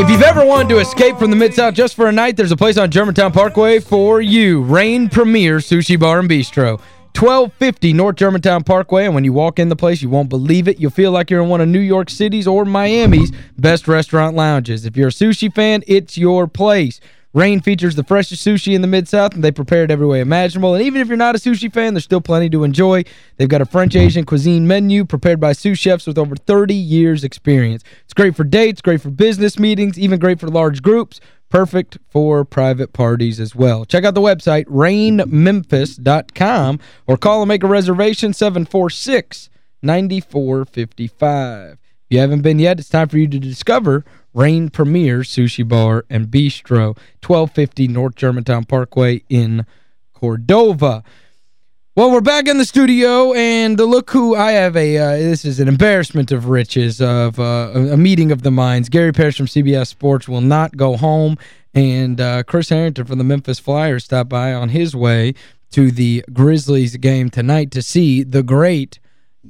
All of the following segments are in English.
If you've ever wanted to escape from the Mid-South just for a night, there's a place on Germantown Parkway for you. Reign Premier Sushi Bar and Bistro. 1250 North Germantown Parkway, and when you walk in the place, you won't believe it. You'll feel like you're in one of New York City's or Miami's best restaurant lounges. If you're a sushi fan, it's your place. Reign features the freshest sushi in the Mid-South, and they prepare it every way imaginable. And even if you're not a sushi fan, there's still plenty to enjoy. They've got a French-Asian cuisine menu prepared by sous chefs with over 30 years experience. It's great for dates, great for business meetings, even great for large groups. Perfect for private parties as well. Check out the website, reignmemphis.com, or call and make a reservation, 746-9455. If you haven't been yet, it's time for you to discover Reign Premier Sushi Bar and Bistro, 1250 North Germantown Parkway in Cordova. Well, we're back in the studio, and look who I have a, uh, this is an embarrassment of riches, of uh, a meeting of the minds. Gary Parrish from CBS Sports will not go home, and uh, Chris Herrington from the Memphis Flyers stopped by on his way to the Grizzlies game tonight to see the great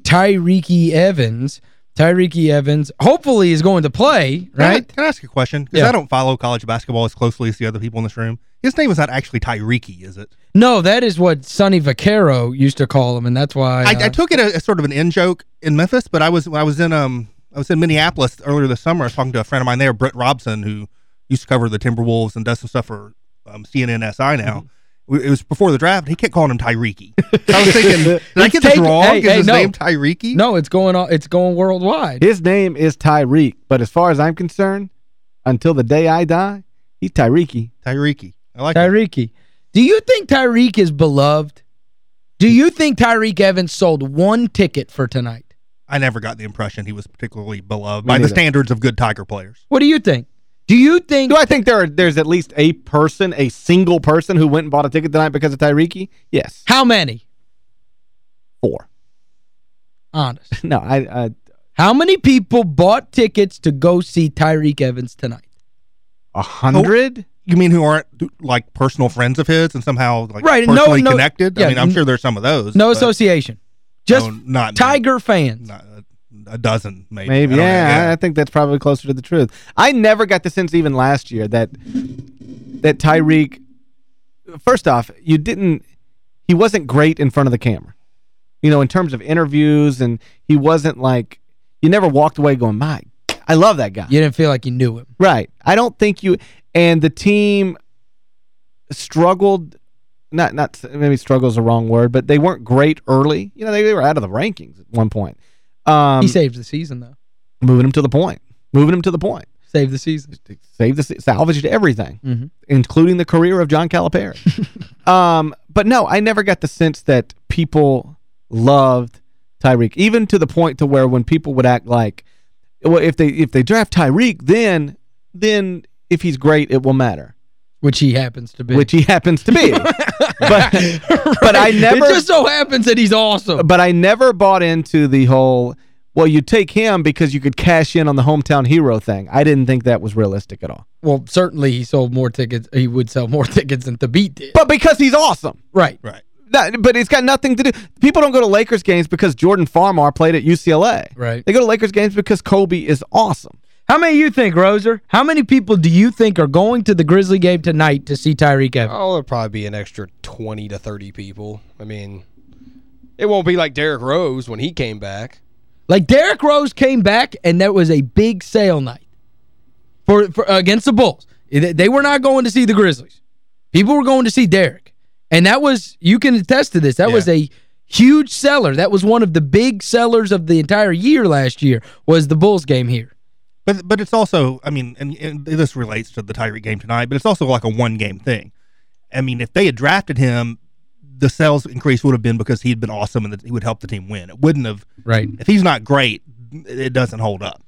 Tyreke Evans, Tyreke Evans hopefully is going to play, right? Can I, can I ask a question? Because Yeah. I don't follow college basketball as closely as the other people in this room. His name is not actually Tyreke, is it? No, that is what Sonny Vaccaro used to call him, and that's why... I, uh, I took it as, sort of an in joke in Memphis, but I was I was in um I was in Minneapolis earlier this summer. I was talking to a friend of mine there, Britt Robson, who used to cover the Timberwolves and does some stuff for um, CNN SI now. We- It was before the draft. He kept calling him Tyreke. So I was thinking, did I get this wrong? hey, is hey, his no. name Tyreke? No, it's going on, it's going worldwide. His name is Tyreek, but as far as I'm concerned, until the day I die, he's Tyreke. Tyreke. I like it. Tyreke. Do you think Tyreek is beloved? Do you think Tyreek Evans sold one ticket for tonight? I never got the impression he was particularly beloved Me by the standards of good Tiger players. What do you think? Do you think Do I think there are there's at least a person, a single person who went and bought a ticket tonight because of Tyreke? Yes. how many? Four. Honest. No, I, I How many people bought tickets to go see Tyreek Evans tonight? a hundred? You mean who aren't like personal friends of his and somehow like Right, no- personally no- connected? yeah, I mean, I'm sure there's some of those. No association. Just no, not Tiger fans. not a, a dozen maybe. Maybe, I don't know, yeah, I, I think that's probably closer to the truth. I never got the sense even last year that that Tyreek, first off, you didn't, he wasn't great in front of the camera. You know, in terms of interviews, and he wasn't like, you never walked away going, my, I love that guy. You didn't feel like you knew him. Right. I don't think you and the team struggled not not maybe struggle is the wrong word, but they weren't great early. You know, they, they were out of the rankings at one point. Um he saved the season, though. moving him to the point. Moving him to the point. Saved the season. Saved the salvaged everything, Mhm. including the career of John Calipari. um but no, I never got the sense that people loved Tyreek even to the point to where when people would act like well if they if they draft Tyreek then then if he's great it will matter. Which he happens to be. which he happens to be. but but I never It just so happens that he's awesome. but I never bought into the whole well you take him because you could cash in on the hometown hero thing. I didn't think that was realistic at all. Well, certainly he sold more tickets. He would sell more tickets than Thabeet did. But because he's awesome. Right. Right. That, but it's got nothing to do. People don't go to Lakers games because Jordan Farmar played at UCLA. Right. They go to Lakers games because Kobe is awesome. How many you think, Roser? How many people do you think are going to the Grizzly game tonight to see Tyreek Evans? Oh, there'll probably be an extra 20 to 30 people. I mean, it won't be like Derrick Rose when he came back. Like Derrick Rose came back and that was a big sale night for, for against the Bulls. They they were not going to see the Grizzlies. People were going to see Derrick. And that was you can attest to this. That Yeah. was a huge seller. That was one of the big sellers of the entire year last year was the Bulls game here. But but it's also, I mean, and, and this relates to the Tyreek game tonight, but it's also like a one game thing. I mean, if they had drafted him, the sales increase would have been because he had been awesome and that he would help the team win. It wouldn't have. Right. If he's not great, it doesn't hold up.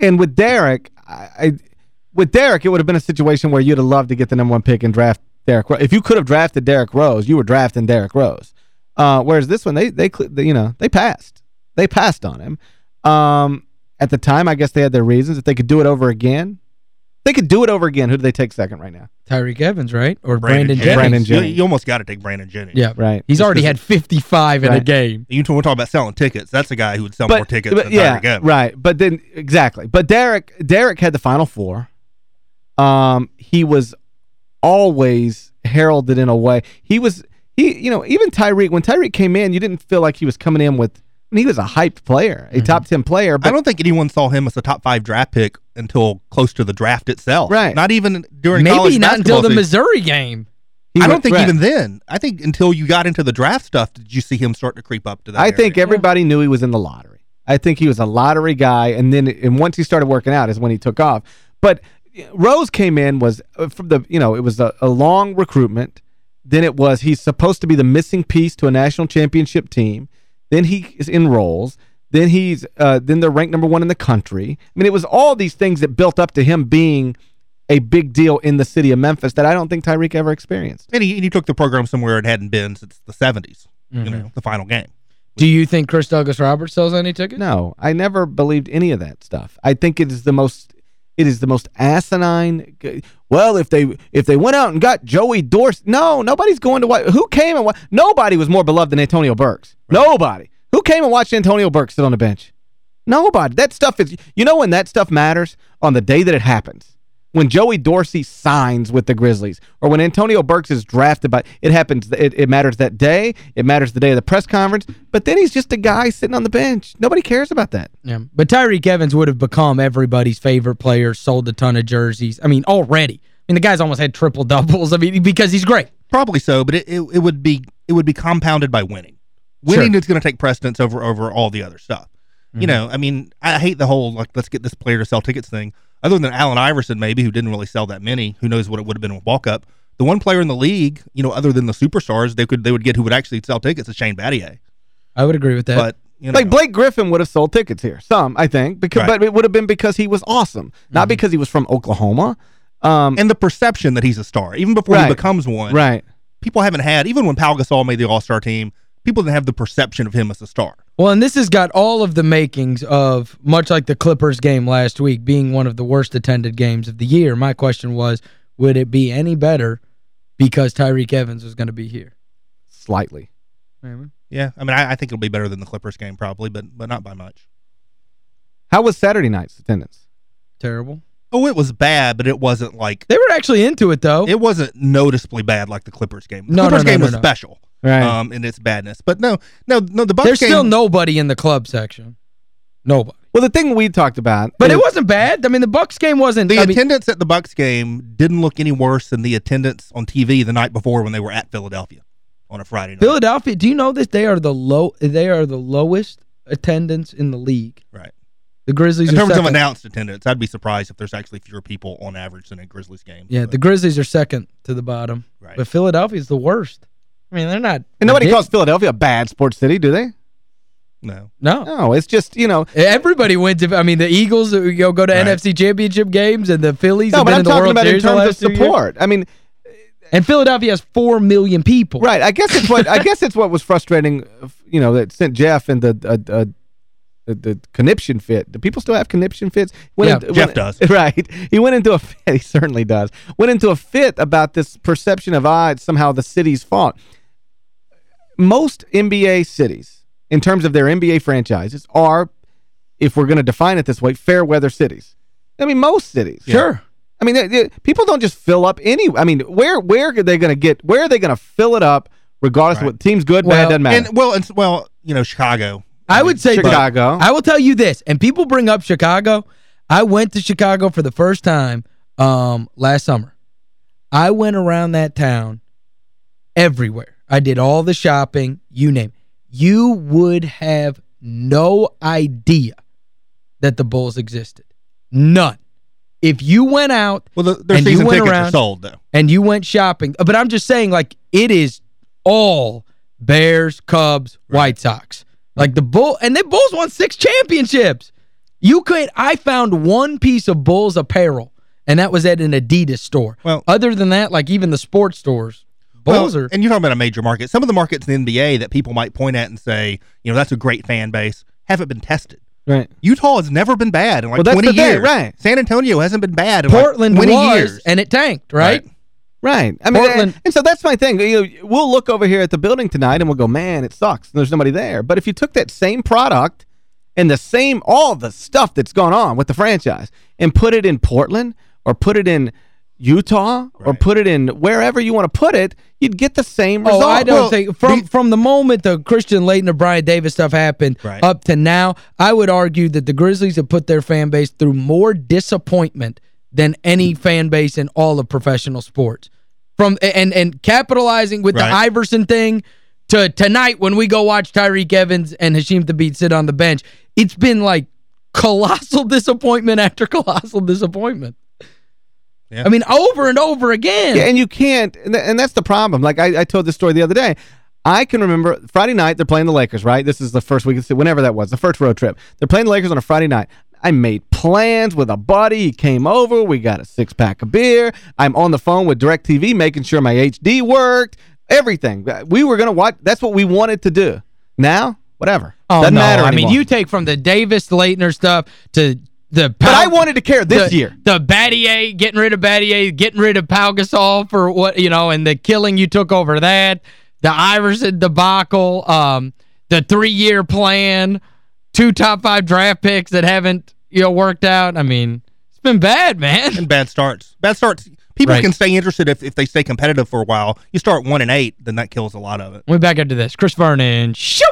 And with Derrick, I, I with Derrick, it would have been a situation where you'd have loved to get the number one pick and draft Derrick Rose. If you could have drafted Derrick Rose, you were drafting Derrick Rose. Uh, whereas this one, they, they, they, you know, they passed. They passed on him. Um, at the time, I guess they had their reasons. If they could do it over again, they could do it over again. Who do they take second right now? Tyreek Evans, right? Or Brandon, Jennings. Jennings. Brandon You, Jennings. you almost got to take Brandon Jennings. Yeah. Right. He's Just already 'cause had 55 in a game. You want to talk about selling tickets? That's a guy who would sell more tickets but than yeah, Tyreek Evans. right. But then exactly. But Derrick Derrick had the final four Um, he was always heralded in a way. He was he you know, even Tyreek when Tyreek came in, you didn't feel like he was coming in with I mean, he was a hyped player, a top 10 player, but I don't think anyone saw him as a top five draft pick until close to the draft itself. Right. Not even during Maybe college not until the season. Missouri game. he I don't went- think right. even then. I think until you got into the draft stuff did you see him start to creep up to that I think area. everybody knew he was in the lottery. I think he was a lottery guy, and then and once he started working out is when he took off. But Rose came in was uh, from the you know it was a, a long recruitment. Then it was he's supposed to be the missing piece to a national championship team. Then he is enrolls. Then he's uh, then they're ranked number one in the country. I mean, it was all these things that built up to him being a big deal in the city of Memphis that I don't think Tyreek ever experienced. and he, and he took the program somewhere it hadn't been since the 70s, Mm-hmm. you know, the final game. Do you think Chris Douglas Roberts sells any tickets? No, I never believed any of that stuff. I think it is the most it is the most asinine well if they if they went out and got Joey Dorsey no nobody's going to watch who came and wa nobody was more beloved than Antonio Burks. Nobody. Who came and watched Antonio Burks sit on the bench? Nobody. That stuff is you know when that stuff matters? On the day that it happens when Joey Dorsey signs with the Grizzlies or when Antonio Burks is drafted by it happens it, it matters that day it matters the day of the press conference but then he's just a guy sitting on the bench nobody cares about that Yeah. But Tyreek Evans would have become everybody's favorite player, sold a ton of jerseys. I mean, already. I mean, the guy's almost had triple doubles. I mean, because he's great. Probably so, but it, it, it would be it would be compounded by winning. Winning is going to take precedence over over all the other stuff. Mm-hmm. You know, I mean, I hate the whole like let's get this player to sell tickets thing. Other than Allen Iverson, maybe who didn't really sell that many. Who knows what it would have been with walk up. The one player in the league, you know, other than the superstars, they could they would get who would actually sell tickets is Shane Battier. I would agree with that. But you know, Like Blake Griffin would have sold tickets here. Some, I think, because Right. but it would have been because he was awesome, not because he was from Oklahoma. Um, and the perception that he's a star, even before Right. he becomes one, right. people haven't had. Even when Pau Gasol made the All Star team, people didn't have the perception of him as a star. Well, and this has got all of the makings of, much like the Clippers game last week, being one of the worst attended games of the year. My question was, would it be any better because Tyreek Evans was going to be here? Slightly. Yeah, I mean, I, I think it'll be better than the Clippers game probably, but but not by much. How was Saturday night's attendance? Terrible. Oh, it was bad, but it wasn't like They were actually into it, though. it wasn't noticeably bad like the Clippers game. The No, no, Clippers no, game no, was no. special, Right. um, in its badness. But no, no, no. The Bucks There's game, still nobody in the club section. Nobody. well, the thing we talked about. But is- it wasn't bad. I mean, the Bucks game wasn't... the I mean, attendance at the Bucks game didn't look any worse than the attendance on TV the night before when they were at Philadelphia on a Friday night. Philadelphia, do you know that They are the low. They are the lowest attendance in the league. right. The Grizzlies In are terms of announced attendance, I'd be surprised if there's actually fewer people on average than a Grizzlies game. Yeah, But- the Grizzlies are second to the bottom. Right. But Philadelphia's the worst. I mean, they're not... And nobody calls Philadelphia a bad sports city, do they? no. No. No, it's just, you know, Everybody went to... I mean, the Eagles uh, you know, go to Right. NFC championship games, and the Phillies no, have but I'm talking about in Series the terms of last years. support. I mean, And Philadelphia has 4 million people. right, I guess it's what I guess it's what was frustrating, uh, you know, that sent Jeff and the uh, uh, the, the conniption fit. Do people still have conniption fits? Went Yeah, into- Jeff went- does. Right. He went into a fit. He certainly does. Went into a fit about this perception of, ah, it's somehow the city's fault. Most NBA cities, in terms of their NBA franchises, are, if we're going to define it this way, fair weather cities. I mean, most cities. Sure. I mean, they, they- people don't just fill up any. I mean, where where are they going to get? Where are they going to fill it up? Regardless of what team's good, Well, bad, doesn't matter. And well, and well, you know, Chicago. I would say this. Chicago. I will tell you this, and people bring up Chicago. I went to Chicago for the first time um, last summer. I went around that town everywhere. I did all the shopping, you name it. You would have no idea that the Bulls existed. None. If you went out Well, the, their And you went around- sold though. and you went shopping, but I'm just saying, like, it is all Bears, Cubs, White Sox. Like the Bull, and the Bulls won six championships. You could, I found one piece of Bulls apparel, and that was at an Adidas store. Well- Other than that, like even the sports stores, Bulls Well, are, and you're talking about a major market. Some of the markets in the NBA that people might point at and say, you know, that's a great fan base, haven't been tested. right. Utah has never been bad in like Well, 20 the thing, years. right. San Antonio hasn't been bad in Portland like 20 was, years. and it tanked, right? Right. I mean, and, and so that's my thing. You know, we'll look over here at the building tonight and we'll go, man, it sucks. There's nobody there. But if you took that same product and the same, all the stuff that's gone on with the franchise and put it in Portland or put it in Utah or put it in wherever you want to put it, you'd get the same result. Oh. I don't Well, think from from the moment the Christian Laettner or Brian Davis stuff happened Right. up to now, I would argue that the Grizzlies have put their fan base through more disappointment than any fan base in all of professional sports. From and and capitalizing with the Iverson thing to tonight when we go watch Tyreek Evans and Hasheem Thabeet sit on the bench, it's been like colossal disappointment after colossal disappointment. Yeah. I mean, over and over again. Yeah, and you can't, and, th- and that's the problem. Like, I, I told this story the other day. I can remember Friday night, they're playing the Lakers, right? This is the first week, of- whenever that was, the first road trip. They're playing the Lakers on a Friday night. I made plans with a buddy. He came over. We got a six-pack of beer. I'm on the phone with DirecTV making sure my HD worked, everything. Uh, we were going to watch. That's what we wanted to do. Now, whatever. Oh, Doesn't no. matter I mean, you take from the Davis Laettner stuff to the But I wanted to care this the, year. The Battier, getting rid of Battier, getting rid of Pau Gasol for what, you know, and the killing you took over that, the Iverson debacle, um, the three-year plan, two top five draft picks that haven't, you know, worked out. I mean, it's been bad, man. and bad starts. Bad starts. People Right. can stay interested if, if they stay competitive for a while. You start one and eight, then that kills a lot of it. We're back into this. Chris Vernon, shoot!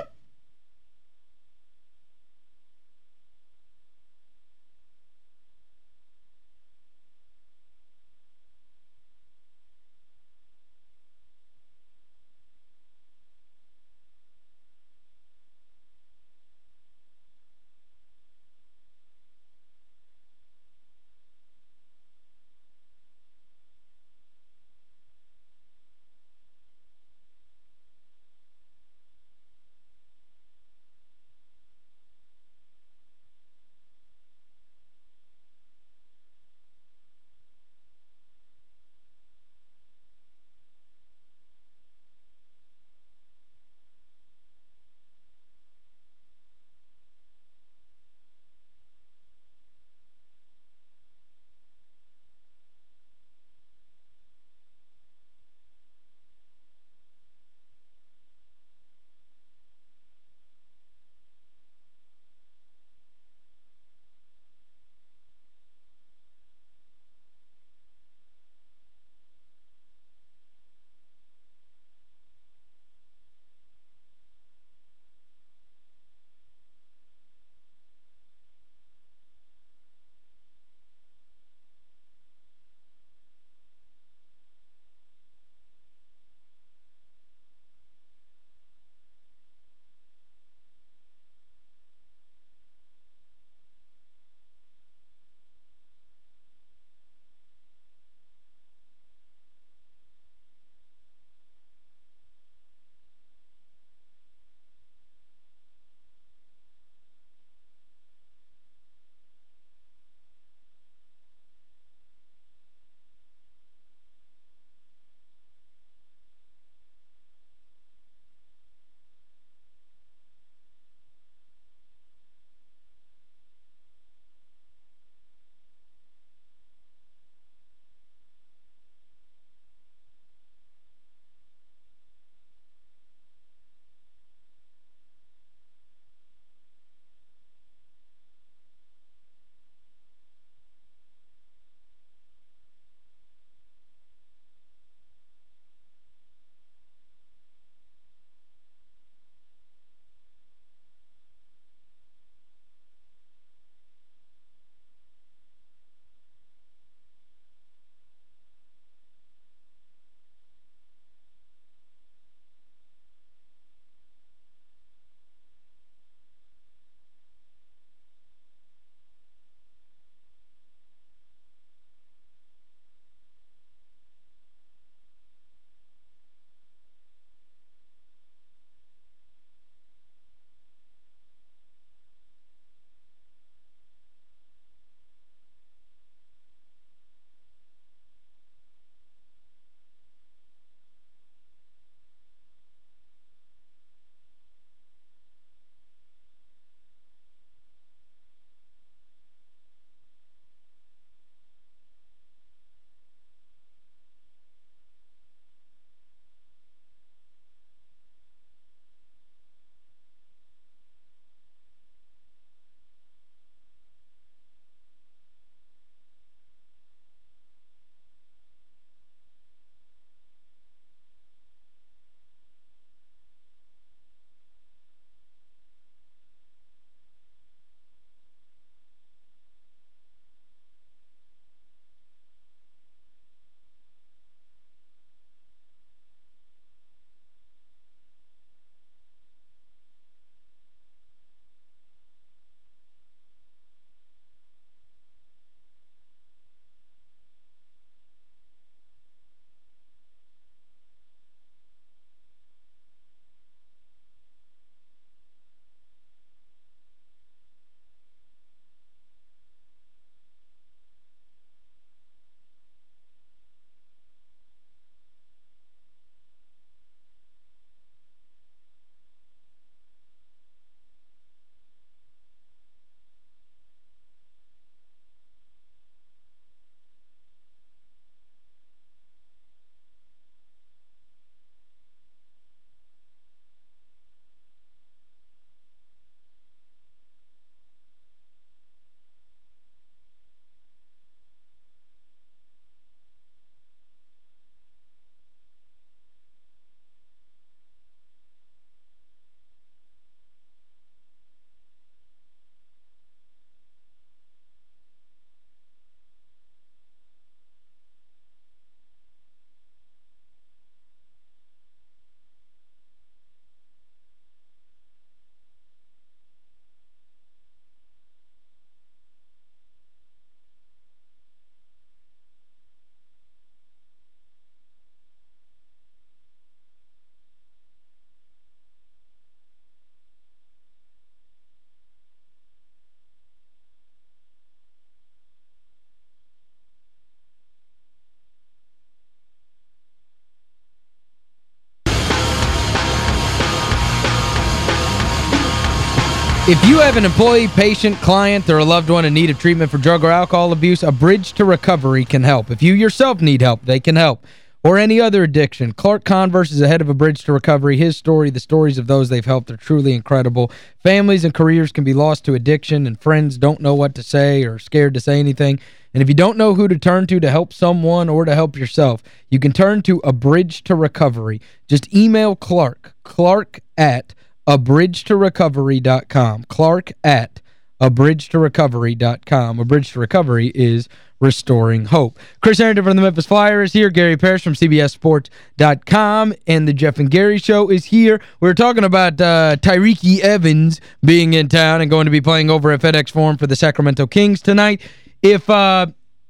If you have an employee, patient, client, or a loved one in need of treatment for drug or alcohol abuse, a bridge to recovery can help. If you yourself need help, they can help. Or any other addiction. Clark Converse is ahead of a bridge to recovery. His story, the stories of those they've helped are truly incredible. Families and careers can be lost to addiction and friends don't know what to say or scared to say anything. And if you don't know who to turn to to help someone or to help yourself, you can turn to A Bridge to Recovery. Just email Clark, clark at abridgetorecovery.com. Clark at abridgetorecovery.com. A Bridge to Recovery is restoring hope. Chris Herrington from the Memphis Flyer is here. Gary Parrish from CBSSports.com. And the Jeff and Gary Show is here. We are talking about uh, Tyreke Evans being in town and going to be playing over at FedEx Forum for the Sacramento Kings tonight. If uh,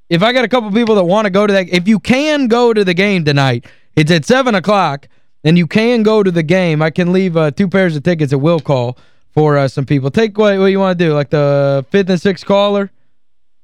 if I got a couple people that want to go to that, if you can go to the game tonight, it's at 7 o'clock and you can go to the game, I can leave uh, two pairs of tickets at will call for uh, some people. Take what, what you want to do, like the fifth and sixth caller,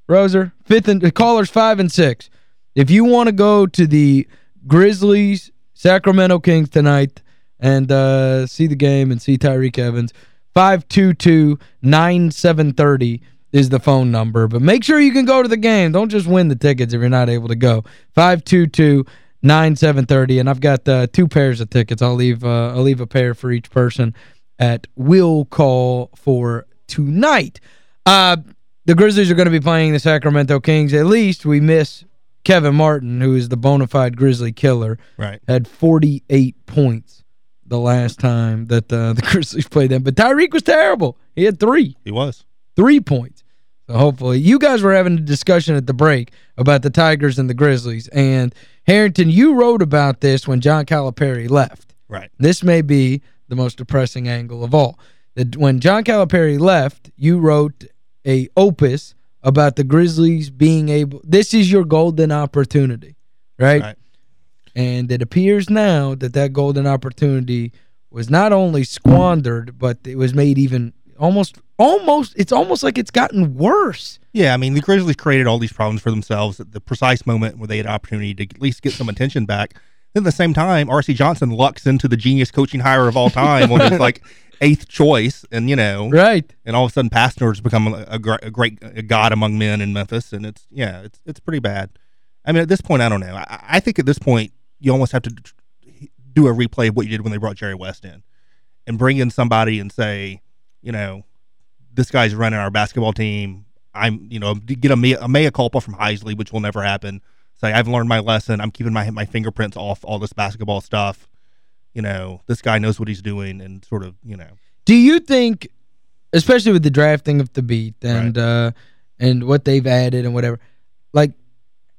Roser? Fifth and callers five and six. If you want to go to the Grizzlies, Sacramento Kings tonight and uh, see the game and see Tyreke Evans, 522-9730 is the phone number. But make sure you can go to the game. Don't just win the tickets if you're not able to go. 522 9730 and I've got uh, two pairs of tickets. I'll leave uh, I'll leave a pair for each person at will call for tonight. Uh, the Grizzlies are going to be playing the Sacramento Kings. At least we miss Kevin Martin, who is the bona fide Grizzly killer. Right. Had 48 points the last time that uh, the Grizzlies played them. But Tyreke was terrible. He had three. He was. Three points. So hopefully, you guys were having a discussion at the break about the Tigers and the Grizzlies. And Herrington, you wrote about this when John Calipari left. Right. This may be the most depressing angle of all. That when John Calipari left, you wrote a opus about the Grizzlies being able this is your golden opportunity, right? Right. And it appears now that that golden opportunity was not only squandered, but it was made even almost almost it's almost like it's gotten worse. Yeah, I mean, the Grizzlies created all these problems for themselves at the precise moment where they had opportunity to at least get some attention back. Then at the same time, R.C. Johnson lucks into the genius coaching hire of all time when it's like eighth choice, and you know, Right. and all of a sudden Pastner's become a, a, gr- a great a god among men in Memphis, and it's yeah, it's it's pretty bad. I mean, at this point, I don't know. I, I think at this point, you almost have to do a replay of what you did when they brought Jerry West in, and bring in somebody and say, you know, this guy's running our basketball team. I'm, you know, get a mea, a mea culpa from Heisley, which will never happen. Say, I've learned my lesson. I'm keeping my my fingerprints off all this basketball stuff. You know, this guy knows what he's doing, and sort of, you know, Do you think, especially with the drafting of Thabeet and uh, and what they've added and whatever, like,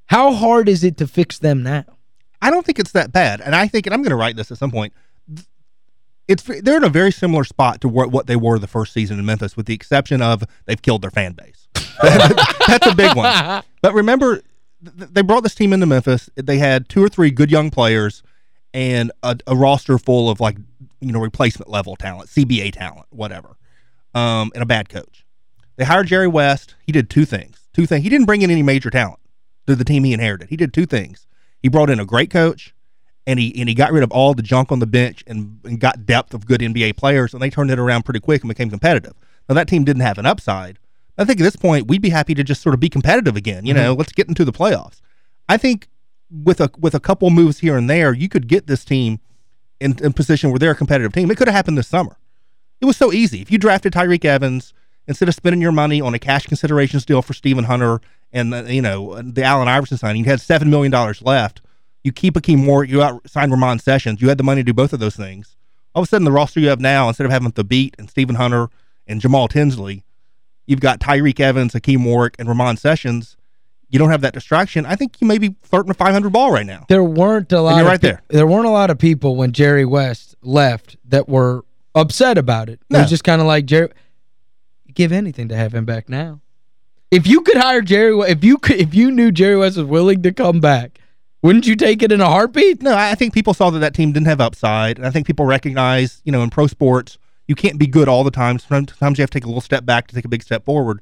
how hard is it to fix them now? I don't think it's that bad. And I think, and I'm going to write this at some point. It's they're in a very similar spot to what what they were the first season in Memphis, with the exception of they've killed their fan base. That's a big one. But remember, th- they brought this team into Memphis. They had two or three good young players and a, a roster full of like you know replacement level talent, CBA talent, whatever, um, and a bad coach. They hired Jerry West. He did two things. Two things. He didn't bring in any major talent to the team he inherited. He did two things. He brought in a great coach, and he and he got rid of all the junk on the bench and, and got depth of good NBA players, and they turned it around pretty quick and became competitive. Now that team didn't have an upside. I think at this point we'd be happy to just sort of be competitive again. You know, let's get into the playoffs. I think with a with a couple moves here and there, you could get this team in, in position where they're a competitive team. It could have happened this summer. It was so easy. If you drafted Tyreke Evans instead of spending your money on a cash considerations deal for Steven Hunter and uh, you know the Allen Iverson signing, you had seven million dollars left. You keep Hakim Moore, you out sign Ramon Sessions. You had the money to do both of those things. All of a sudden, the roster you have now, instead of having Thabeet and Steven Hunter and Jamal Tinsley, you've got Tyreek Evans, Hakim Warrick, and Ramon Sessions. You don't have that distraction. I think you may be flirting a 500 ball right now. There weren't a lot right there. there weren't a lot of people when Jerry West left that were upset about it. It was just kind of like Jerry give anything to have him back now. If you could hire Jerry if you could if you knew Jerry West was willing to come back, wouldn't you take it in a heartbeat? No, I I think people saw that that team didn't have upside, and I think people recognize, you know, in pro sports, you can't be good all the time. Sometimes you have to take a little step back to take a big step forward.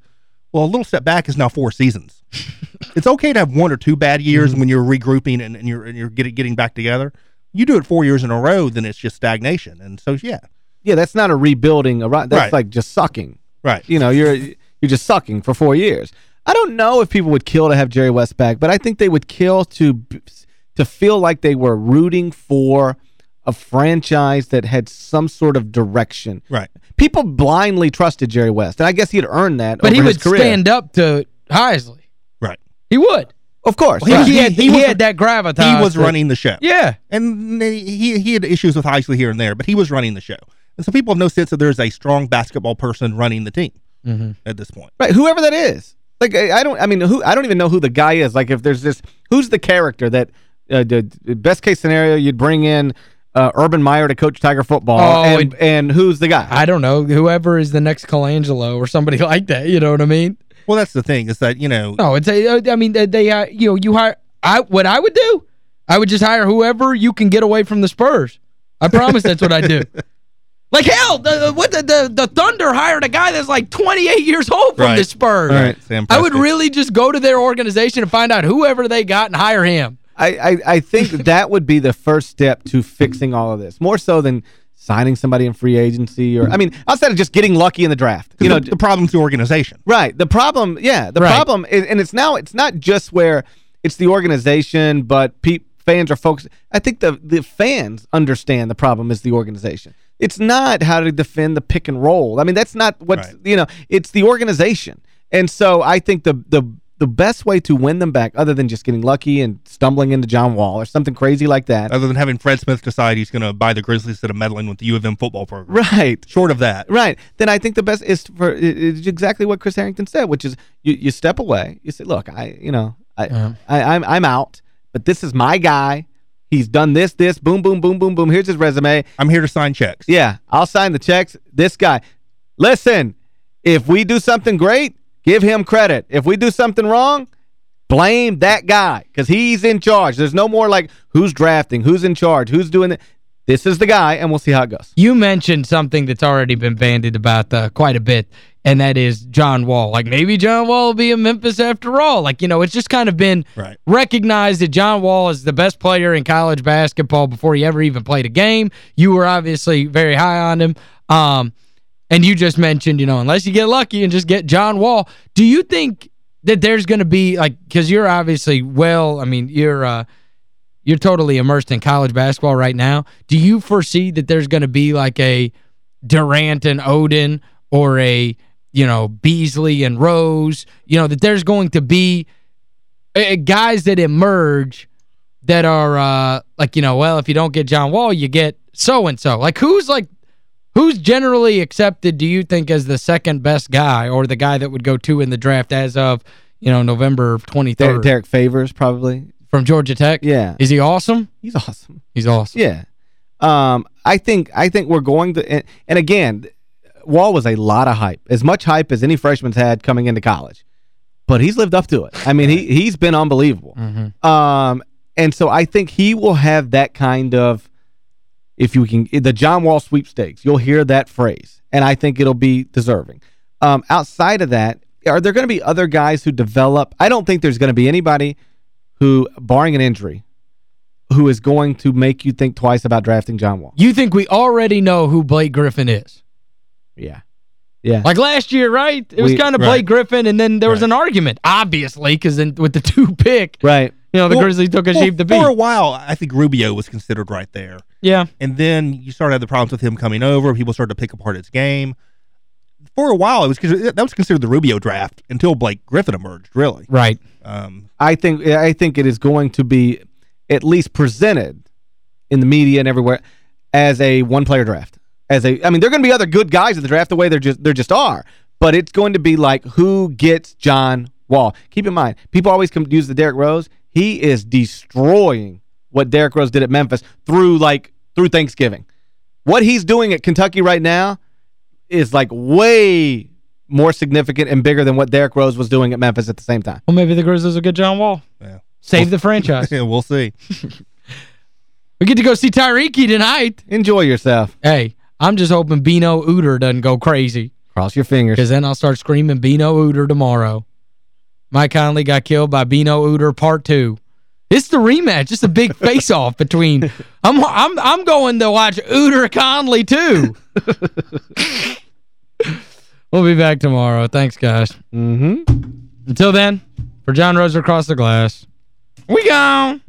Well, a little step back is now four seasons. it's okay to have one or two bad years mm-hmm. when you're regrouping and, and you're and you're getting getting back together. You do it four years in a row, then it's just stagnation. And so, yeah, Yeah, that's not a rebuilding. A, that's Right. like just sucking. Right. You know, you're you're just sucking for four years. I don't know if people would kill to have Jerry West back, but I think they would kill to to feel like they were rooting for a franchise that had some sort of direction. Right. People blindly trusted Jerry West, and I guess he'd earned that But he would career. stand up to Heisley. Right. He would. Of course. He, right. he had, He- he, he was- had that gravitas. He was that- running the show. Yeah. And he he had issues with Heisley here and there, but he was running the show. And so people have no sense that there's a strong basketball person running the team Mm-hmm. at this point. Right, whoever that is. Like I I don't I mean who I don't even know who the guy is. Like if there's this who's the character that uh, the the best case scenario you'd bring in uh, Urban Meyer to coach Tiger football Oh, and, and- and who's the guy? I don't know. Whoever is the next Colangelo or somebody like that. You know what I mean? Well, that's the thing is that, you know, No, it's a, I mean, they, they uh, you know, you hire, I what I would do, I would just hire whoever you can get away from the Spurs. I promise that's what I do. Like, hell, the, what the, the, the Thunder hired a guy that's like 28 years old from Right. the Spurs. Right. Sam I would really just go to their organization and find out whoever they got and hire him. I, I, I think that would be the first step to fixing all of this. More so than signing somebody in free agency or I mean, outside of just getting lucky in the draft. You know, the, the problem's the organization. Right. The problem, yeah, the Right. problem, is, and it's now, it's not just where it's the organization, but pe fans are focused. I think the, the fans understand the problem is the organization. It's not how to defend the pick and roll. I mean, that's not what's, Right. you know, it's the organization. And so I think the, the, the best way to win them back, other than just getting lucky and stumbling into John Wall or something crazy like that. Other than having Fred Smith decide he's going to buy the Grizzlies instead of meddling with the U of M football program. Right. Short of that. Right. Then I think the best is for it- it's exactly what Chris Herrington said, which is you, you step away. You say, look, I you know, I, Yeah. I I'm I'm out, but this is my guy. He's done this, this, boom, boom, boom, boom, boom. Here's his resume. I'm here to sign checks. Yeah, I'll sign the checks. This guy. Listen, if we do something great, give him credit. If we do something wrong, blame that guy because he's in charge. There's no more like who's drafting, who's in charge, who's doing it. This is the guy, and we'll see how it goes. You mentioned something that's already been bandied about uh, quite a bit, and that is John Wall. Like, maybe John Wall will be in Memphis after all. Like, you know, it's just kind of been Right. recognized that John Wall is the best player in college basketball before he ever even played a game. You were obviously very high on him. Um, and you just mentioned, you know, unless you get lucky and just get John Wall, do you think that there's going to be, like, because you're obviously well, I mean, you're uh, you're totally immersed in college basketball right now. Do you foresee that there's going to be like a Durant and Oden or a, you know, Beasley and Rose, you know, that there's going to be uh, guys that emerge that are uh, like, you know, well, if you don't get John Wall, you get so-and-so. Like, who's like, who's generally accepted, do you think, as the second best guy or the guy that would go two in the draft as of, you know, November 23rd Derrick, Derrick Favors probably. From Georgia Tech? Yeah. Is he awesome? He's awesome. He's awesome. Yeah. Um, I think I think we're going to and, and again, Wall was a lot of hype. As much hype as any freshman's had coming into college. But he's lived up to it. I mean, he he's been unbelievable. Mhm. Um, and so I think he will have that kind of if you can the John Wall sweepstakes. You'll hear that phrase, and I think it'll be deserving. Um, outside of that, are there going to be other guys who develop? I don't think there's going to be anybody who, barring an injury, who is going to make you think twice about drafting John Wall. You think we already know who Blake Griffin is? Yeah. Yeah. Like last year, right? It was kind of right. Blake Griffin, and then there was Right. an argument, obviously, because with the two pick, right. you know, the Well- Grizzlies took a Well, sheep to for a while, I think Rubio was considered right there. Yeah. And then you started to have the problems with him coming over. People started to pick apart his game. For a while, it was that was considered the Rubio draft until Blake Griffin emerged, really. Right. Um, I think I think it is going to be at least presented in the media and everywhere as a one-player draft. As a I mean, there're going to be other good guys in the draft the way they're just there just are. But it's going to be like who gets John Wall. Keep in mind, people always come use the Derrick Rose. He is destroying what Derrick Rose did at Memphis through like through Thanksgiving. What he's doing at Kentucky right now is like way more significant and bigger than what Derrick Rose was doing at Memphis at the same time. Well, maybe the Grizzlies will get John Wall. yeah. Save the franchise. yeah, we'll see. we get to go see Tyreek tonight. Enjoy yourself. Hey, I'm just hoping Beno Udrih doesn't go crazy, Cross your fingers. because then I'll start screaming Beno Udrih tomorrow. Mike Conley got killed by Beno Udrih Part 2. It's the rematch. It's a big face-off between I'm I'm I'm going to watch Udrih Conley too. we'll be back tomorrow. Thanks, guys. Mm-hmm. Until then, for John Rose across the glass, we gone.